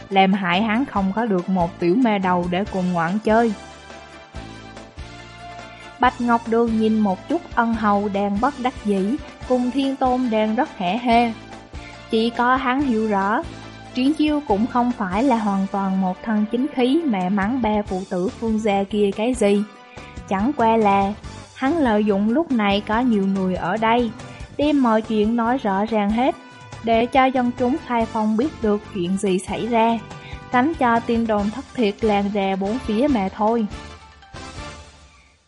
Speaker 1: Làm hại hắn không có được một tiểu mê đầu để cùng ngoạn chơi. Bạch Ngọc Đường nhìn một chút ân hầu đang bất đắc dĩ, cùng thiên tôn đang rất hẻ hê. Chỉ có hắn hiểu rõ, Triển chiêu cũng không phải là hoàn toàn một thân chính khí mẹ mắng ba phụ tử phương gia kia cái gì. Chẳng qua là, hắn lợi dụng lúc này có nhiều người ở đây, đem mọi chuyện nói rõ ràng hết, để cho dân chúng khai phong biết được chuyện gì xảy ra, tránh cho tin đồn thất thiệt làng ra bốn phía mà thôi.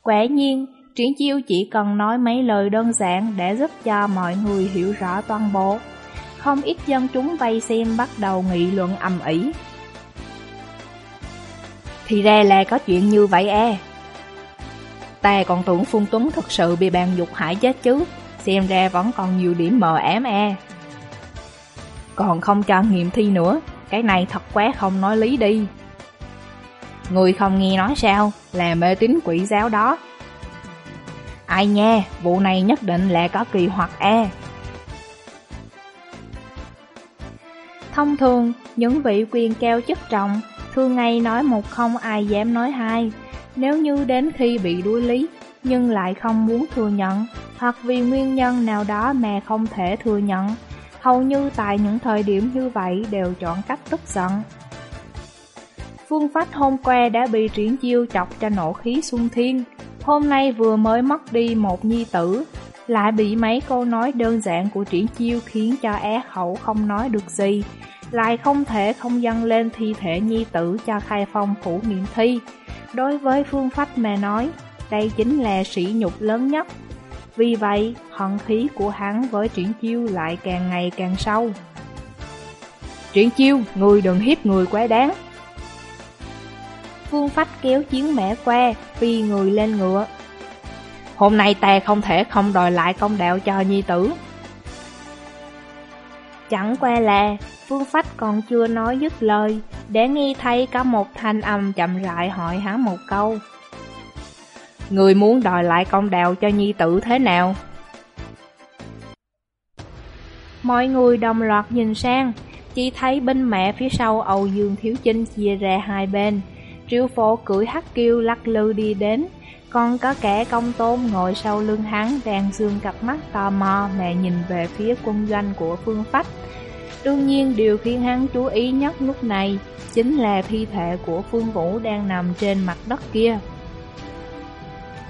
Speaker 1: Quả nhiên, Triển chiêu chỉ cần nói mấy lời đơn giản để giúp cho mọi người hiểu rõ toàn bộ không ít dân chúng vây xem bắt đầu nghị luận ầm ĩ. Thì ra là có chuyện như vậy e. Ta còn tưởng Phun Tuấn thật sự bị bàn dục hại chết chứ, xem ra vẫn còn nhiều điểm mờ ám e. Còn không cho nghiệm thi nữa, cái này thật quá không nói lý đi. Người không nghe nói sao, là mê tín quỷ giáo đó. Ai nha, vụ này nhất định là có kỳ hoặc e. Thông thường, những vị quyền cao chức trọng, thường ngày nói một không ai dám nói hai. Nếu như đến khi bị đuối lý, nhưng lại không muốn thừa nhận, hoặc vì nguyên nhân nào đó mà không thể thừa nhận, hầu như tại những thời điểm như vậy đều chọn cách tức giận. Phương Phách hôm qua đã bị triển chiêu chọc cho nổ khí xuân thiên, hôm nay vừa mới mất đi một nhi tử, lại bị mấy câu nói đơn giản của triển chiêu khiến cho é khẩu không nói được gì, lại không thể không dâng lên thi thể nhi tử cho khai phong phủ nghiệm thi. Đối với phương phách mà nói, đây chính là sỉ nhục lớn nhất. Vì vậy, hận khí của hắn với triển chiêu lại càng ngày càng sâu. Triển chiêu, người đừng hiếp người quá đáng. Phương Phách kéo chiến mẻ qua, phi người lên ngựa. Hôm nay ta không thể không đòi lại công đạo cho nhi tử. Chẳng qua là Phương Phách còn chưa nói dứt lời, để nghe thấy có một thanh âm chậm rãi hỏi hắn một câu. Người muốn đòi lại công đạo cho nhi tử thế nào? Mọi người đồng loạt nhìn sang, chỉ thấy bên mẹ phía sau Âu Dương Thiếu Chinh chia ra hai bên. Triệu phổ cưỡi hắc kiêu lắc lư đi đến, còn có kẻ công tôn ngồi sau lưng hắn đang dương cặp mắt tò mò mẹ nhìn về phía quân doanh của Phương Phách. Đương nhiên điều khiến hắn chú ý nhất lúc này chính là thi thể của Phương Vũ đang nằm trên mặt đất kia.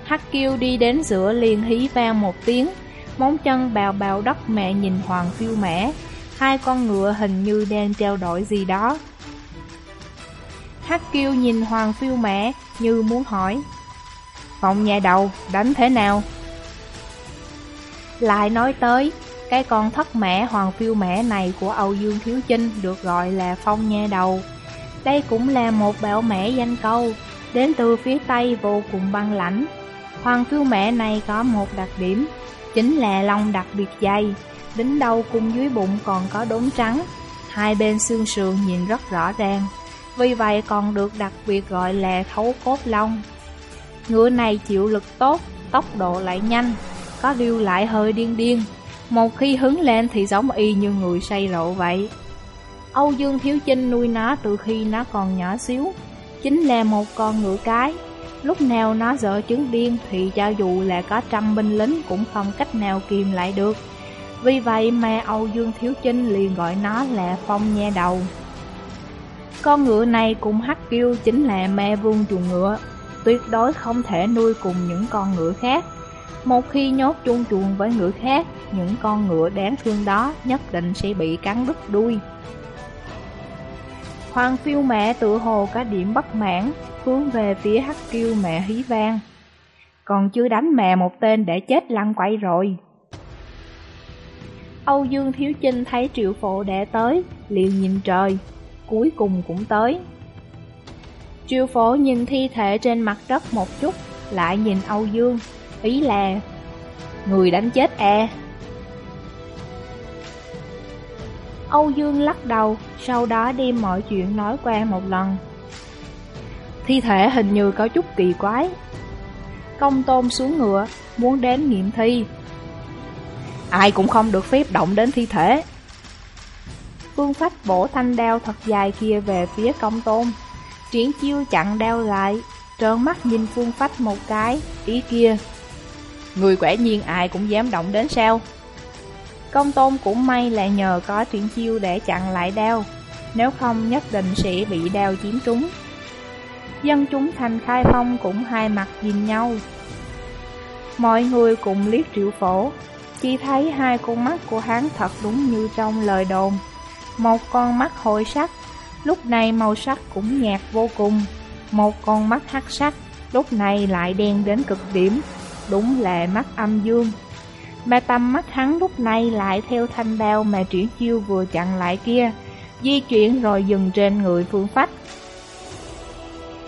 Speaker 1: Hắc kiêu đi đến giữa liền hí vang một tiếng, móng chân bào bào đất mẹ nhìn hoàng phiêu mẻ, hai con ngựa hình như đang trao đổi gì đó. Hắc kiêu nhìn hoàng phiêu mẻ như muốn hỏi, phòng nhà đầu đánh thế nào? Lại nói tới, Cái con thất mẹ hoàng phiêu mẹ này của Âu Dương Thiếu Chinh được gọi là phong nha đầu. Đây cũng là một bảo mẹ danh câu, đến từ phía Tây vô cùng băng lãnh. Hoàng phiêu mẹ này có một đặc điểm, chính là lông đặc biệt dày, đến đầu cùng dưới bụng còn có đốm trắng, hai bên xương sườn nhìn rất rõ ràng, vì vậy còn được đặc biệt gọi là thấu cốt lông. Ngựa này chịu lực tốt, tốc độ lại nhanh, có điều lại hơi điên điên, một khi hứng lên thì giống y như người say rượu vậy. Âu Dương Thiếu Chinh nuôi nó từ khi nó còn nhỏ xíu, chính là một con ngựa cái. Lúc nào nó dở chứng điên thì cho dù là có trăm binh lính cũng không cách nào kìm lại được. Vì vậy mà Âu Dương Thiếu Chinh liền gọi nó là phong nha đầu. Con ngựa này cùng hắc kêu chính là mẹ vương chuồng ngựa, tuyệt đối không thể nuôi cùng những con ngựa khác. Một khi nhốt chung chuồng với ngựa khác, những con ngựa đáng thương đó nhất định sẽ bị cắn đứt đuôi. Hoàng phiêu mẹ tự hồ có điểm bất mãn, hướng về phía hắc kiêu mẹ hí vang. Còn chưa đánh mẹ một tên để chết lăn quay rồi. Âu Dương Thiếu Chinh thấy triệu phổ đã tới, liền nhìn trời, cuối cùng cũng tới. Triệu phổ nhìn thi thể trên mặt đất một chút, lại nhìn Âu Dương, ý là Người đánh chết e Âu Dương lắc đầu, sau đó đem mọi chuyện nói qua một lần. Thi thể hình như có chút kỳ quái. Công tôn xuống ngựa, muốn đến nghiệm thi. Ai cũng không được phép động đến thi thể. Phương Phách bổ thanh đao thật dài kia về phía công tôn. Triển chiêu chặn đao lại, trơn mắt nhìn Phương Phách một cái, ý kia. Người quả nhiên ai cũng dám động đến sao? Công tôn cũng may là nhờ có triển chiêu để chặn lại đao, nếu không nhất định sẽ bị đao chiếm trúng. Dân chúng thành khai phong cũng hai mặt nhìn nhau. Mọi người cùng liếc triệu phổ, chỉ thấy hai con mắt của hắn thật đúng như trong lời đồn. Một con mắt hồi sắc, lúc này màu sắc cũng nhạt vô cùng. Một con mắt hắc sắc, lúc này lại đen đến cực điểm, đúng là mắt âm dương. Mà tầm mắt hắn lúc này lại theo thanh đao mà triển chiêu vừa chặn lại kia, di chuyển rồi dừng trên người phương phách.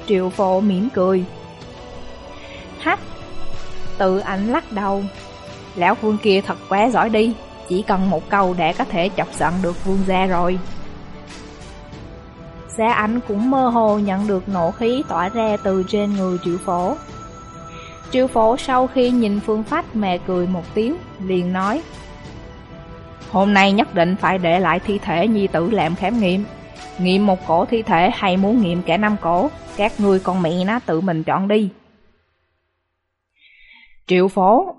Speaker 1: Triệu phổ mỉm cười. Hách, tự ảnh lắc đầu. Lão phương kia thật quá giỏi đi, chỉ cần một câu đã có thể chọc giận được vương gia rồi. Gia ảnh cũng mơ hồ nhận được nổ khí tỏa ra từ trên người triệu phổ. Triệu phổ sau khi nhìn phương phách mẹ cười một tiếng, liền nói Hôm nay nhất định phải để lại thi thể nhi tử làm khám nghiệm Nghiệm một cổ thi thể hay muốn nghiệm cả năm cổ, Các ngươi con mẹ nó tự mình chọn đi. Triệu phổ.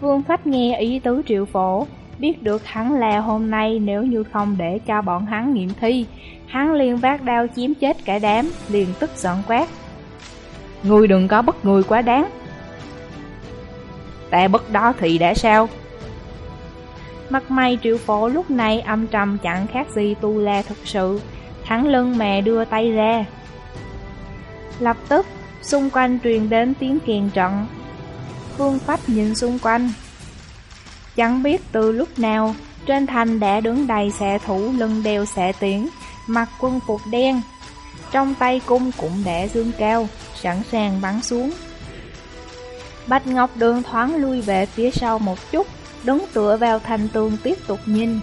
Speaker 1: Vương Phách nghe ý tứ triệu phổ, Biết được hắn là hôm nay nếu như không để cho bọn hắn nghiệm thi, Hắn liền vác đao chiếm chết cả đám, Liền tức giận quát. Ngươi đừng có bất người quá đáng. Ta bất đó thì đã sao? Mặt mày triệu phổ lúc này âm trầm chẳng khác gì tu la thực sự. Thẳng lưng mẹ đưa tay ra. Lập tức xung quanh truyền đến tiếng kiền trận. Phương Phách nhìn xung quanh. Chẳng biết từ lúc nào Trên thành đã đứng đầy xạ thủ lưng đeo xạ tiễn Mặc quân phục đen. Trong tay cung cũng đã dương cao Sẵn sàng bắn xuống. Bạch Ngọc Đường thoáng lui về phía sau một chút, đứng tựa vào thành tường tiếp tục nhìn.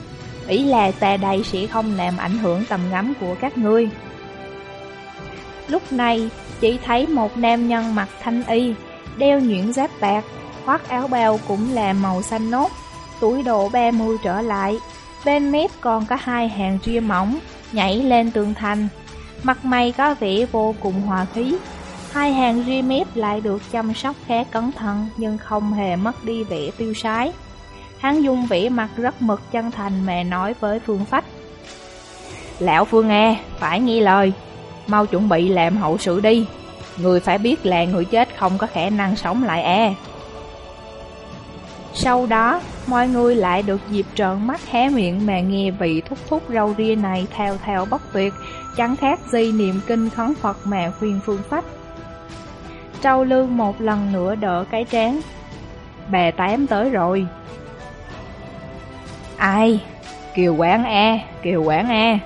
Speaker 1: Ý là tà đây sẽ không làm ảnh hưởng tầm ngắm của các ngươi. Lúc này, chỉ thấy một nam nhân mặc thanh y, đeo nhuyễn giáp bạc, khoác áo bào cũng là màu xanh nốt, tuổi độ 30 trở lại. Bên mép còn có hai hàng ria mỏng, nhảy lên tường thành. Mặt mày có vẻ vô cùng hòa khí, Hai hàng ria mép lại được chăm sóc khá cẩn thận nhưng không hề mất đi vẻ tiêu sái. Hắn dung vĩ mặt rất mực chân thành mè nói với Phương Phách. Lão Phương nghe, phải nghe lời, mau chuẩn bị làm hậu sự đi. Người phải biết là người chết không có khả năng sống lại e. Sau đó, mọi người lại được dịp trợn mắt hé miệng mà nghe vị thúc thúc râu ria này theo theo bất tuyệt, chẳng khác gì niệm kinh khấn Phật mà khuyên phương phách. Trâu lương một lần nữa đỡ cái trán Bà tám tới rồi Ai? Kiều Quảng E, Kiều Quảng E.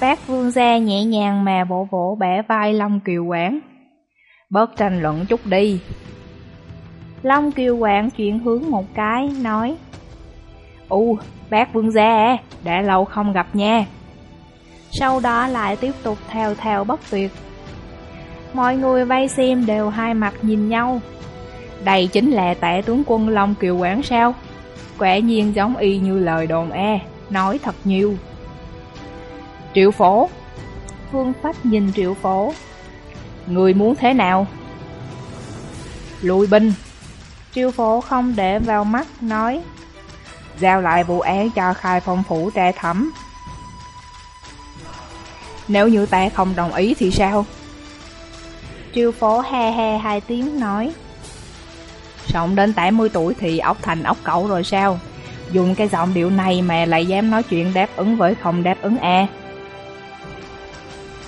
Speaker 1: Bác vương gia nhẹ nhàng mà vỗ vỗ bẻ vai Long Kiều Quảng. Bớt tranh luận chút đi. Long Kiều Quảng chuyển hướng một cái, nói U, bác vương gia đã lâu không gặp nha. Sau đó lại tiếp tục theo theo bất tuyệt. Mọi người vây xem đều hai mặt nhìn nhau. Đây chính là tệ tướng quân Long Kiều Quảng sao? Quả nhiên giống y như lời đồn e, nói thật nhiều. Triệu phổ Phương Phách nhìn triệu phổ Người muốn thế nào? Lùi binh Triệu phổ không để vào mắt, nói Giao lại vụ án cho khai phong phủ tra thẩm Nếu như ta không đồng ý thì sao? Triệu phổ he he hai tiếng nói Sống đến 80 tuổi thì ốc thành ốc cậu rồi sao? Dùng cái giọng điệu này mà lại dám nói chuyện đáp ứng với không đáp ứng e.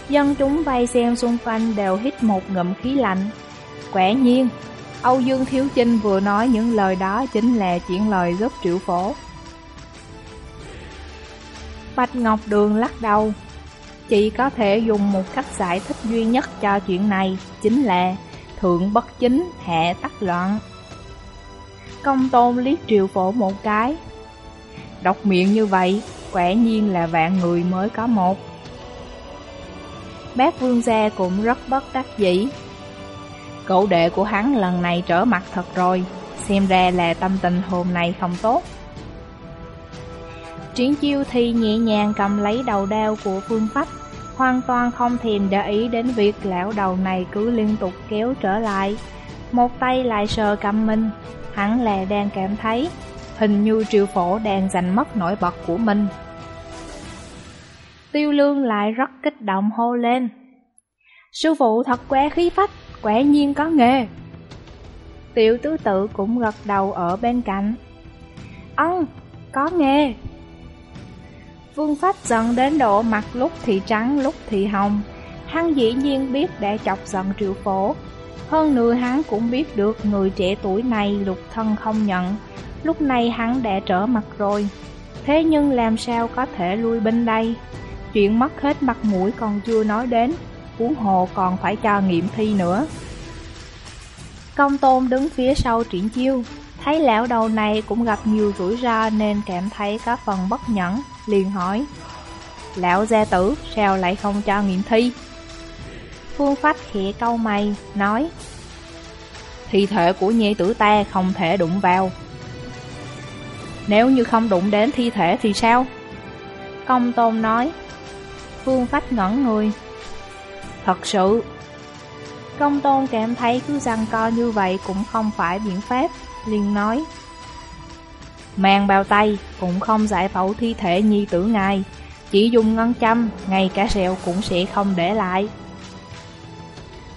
Speaker 1: Dân chúng vây xem xung quanh đều hít một ngụm khí lạnh. Quả nhiên, Âu Dương Thiếu Chinh vừa nói những lời đó chính là chuyện lời giúp triệu phổ. Bạch Ngọc Đường lắc đầu. Chỉ có thể dùng một cách giải thích duy nhất cho chuyện này, chính là thượng bất chính, hạ tắc loạn. Công tôn liếc triệu phổ một cái. Đọc miệng như vậy, quả nhiên là vạn người mới có một. Bác vương gia cũng rất bất đắc dĩ. Cậu đệ của hắn lần này trở mặt thật rồi, xem ra là tâm tình hôm nay không tốt. Triển chiêu thì nhẹ nhàng cầm lấy đầu đao của phương phách, hoàn toàn không thèm để ý đến việc lão đầu này cứ liên tục kéo trở lại. Một tay lại sờ cầm mình, hắn là đang cảm thấy, hình như triệu phổ đang giành mất nổi bật của mình. Tiêu lương lại rất kích động hô lên. Sư phụ thật quá khí phách, quả nhiên có nghề. Tiểu tứ tự cũng gật đầu ở bên cạnh. Ân, có nghề. Vương phách giận đến độ mặt lúc thì trắng lúc thì hồng. Hắn dĩ nhiên biết đã chọc giận triệu phổ. Hơn nữa hắn cũng biết được người trẻ tuổi này lục thân không nhận. Lúc này hắn đã trở mặt rồi. Thế nhưng làm sao có thể lui bên đây? Chuyện mất hết mặt mũi còn chưa nói đến, huống hồ còn phải cho nghiệm thi nữa. Công tôn đứng phía sau triển chiêu, thấy lão đầu này cũng gặp nhiều rủi ro nên cảm thấy có phần bất nhẫn, liền hỏi. Lão gia tử sao lại không cho nghiệm thi? Phương Phách khẽ câu mày, nói Thi thể của nhi tử ta không thể đụng vào Nếu như không đụng đến thi thể thì sao? Công tôn nói Phương Phách ngẩn người. Thật sự, công tôn cảm thấy cứ răng co như vậy cũng không phải biện pháp, liền nói. Mang bao tay cũng không giải phẫu thi thể nhi tử ngài, chỉ dùng ngân châm, ngay cả sẹo cũng sẽ không để lại.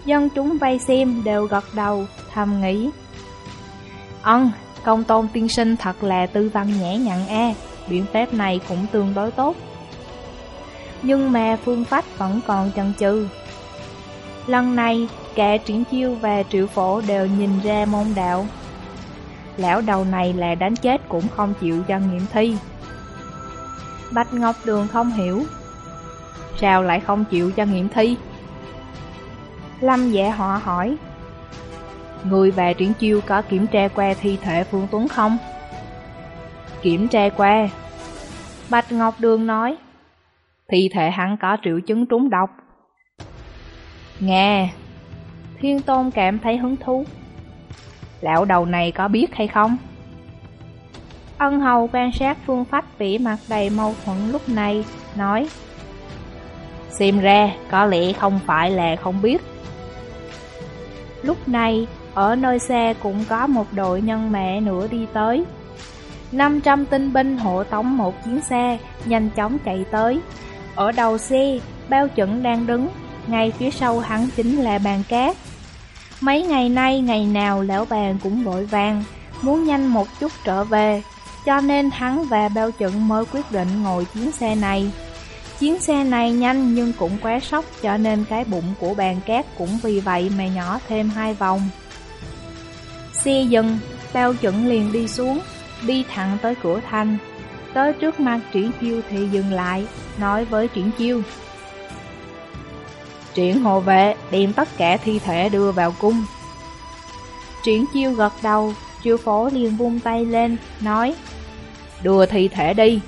Speaker 1: Dân chúng vây xem đều gật đầu, thầm nghĩ. Ân, công tôn tiên sinh thật là tư văn nhẹ nhặn e, biện pháp này cũng tương đối tốt nhưng mà phương phách vẫn còn chần chừ. Lần này, cả triển chiêu và triệu phổ đều nhìn ra môn đạo. Lão đầu này là đánh chết cũng không chịu cho nghiệm thi. Bạch Ngọc Đường không hiểu. Sao lại không chịu cho nghiệm thi? Lâm dạ họ hỏi. Người và triển chiêu có kiểm tra qua thi thể Phương Tuấn không? Kiểm tra qua. Bạch Ngọc Đường nói thi thể hắn có triệu chứng trúng độc. Nghe, Thiên Tôn cảm thấy hứng thú. Lão đầu này có biết hay không? Ân hầu quan sát phương phách vĩ mặt đầy mâu thuẫn lúc này, nói Xem ra, có lẽ không phải là không biết. Lúc này, ở nơi xe cũng có một đội nhân mẹ nữa đi tới. 500 tinh binh hộ tống một chiến xe, nhanh chóng chạy tới, ở đầu xe, bao chuẩn đang đứng, ngay phía sau hắn chính là bàn cát. Mấy ngày nay, ngày nào lão bàn cũng vội vàng, muốn nhanh một chút trở về, cho nên hắn và bao chuẩn mới quyết định ngồi chuyến xe này. Chuyến xe này nhanh nhưng cũng quá sốc cho nên cái bụng của bàn cát cũng vì vậy mà nhỏ thêm hai vòng. Xe dừng, bao chuẩn liền đi xuống, đi thẳng tới cửa thành, tới trước mặt Triển Chiêu thì dừng lại, nói với Triển Chiêu. Triển hộ vệ đem tất cả thi thể đưa vào cung. Triển Chiêu gật đầu, Chiêu Phố liền vung tay lên, nói Đưa thi thể đi.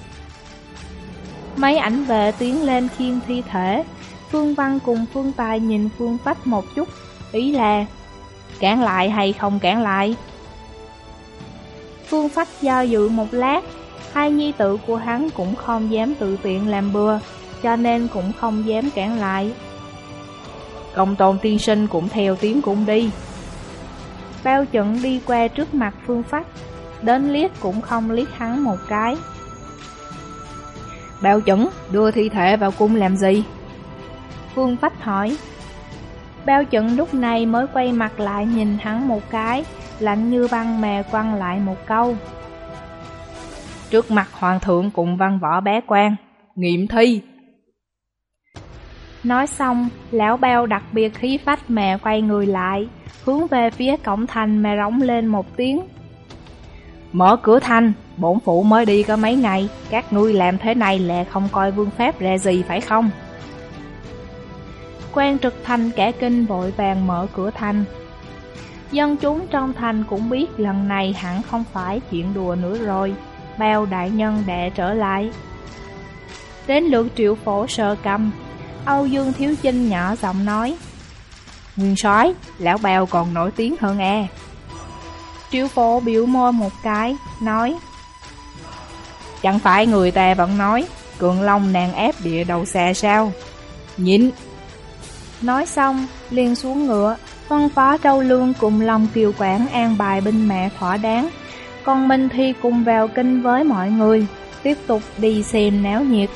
Speaker 1: Mấy ảnh vệ tiến lên khiêng thi thể, Phương Văn cùng Phương Tài nhìn Phương Phách một chút, ý là Cản lại hay không cản lại? Phương Phách do dự một lát, hai nhi tự của hắn cũng không dám tự tiện làm bừa, cho nên cũng không dám cản lại. Công tôn tiên sinh cũng theo tiếng cũng đi. Bao chuẩn đi qua trước mặt Phương Phách, đến liếc cũng không liếc hắn một cái. Bao chuẩn đưa thi thể vào cung làm gì? Phương Phách hỏi. Bao chuẩn lúc này mới quay mặt lại nhìn hắn một cái, lạnh như băng mè quăng lại một câu. Trước mặt hoàng thượng cùng văn võ bé quan, nghiệm thi. Nói xong, lão bao đặc biệt khí phách mè quay người lại, hướng về phía cổng thành mè rống lên một tiếng. Mở cửa thanh bổn phụ mới đi có mấy ngày, các ngươi làm thế này là không coi vương phép ra gì phải không? quan trực thành cả kinh vội vàng mở cửa thành. Dân chúng trong thành cũng biết lần này hẳn không phải chuyện đùa nữa rồi, bao đại nhân đã trở lại. Đến lượt triệu phổ sợ cầm, Âu Dương Thiếu Chinh nhỏ giọng nói Nguyên soái lão bao còn nổi tiếng hơn e Triệu phổ biểu môi một cái, nói Chẳng phải người ta vẫn nói Cường Long nàng ép địa đầu xe sao Nhịn Nói xong, liền xuống ngựa, phân phó Trâu Lương cùng lòng kiều quản an bài binh mẹ thỏa đáng. Còn minh thi cùng vào kinh với mọi người, tiếp tục đi xem náo nhiệt.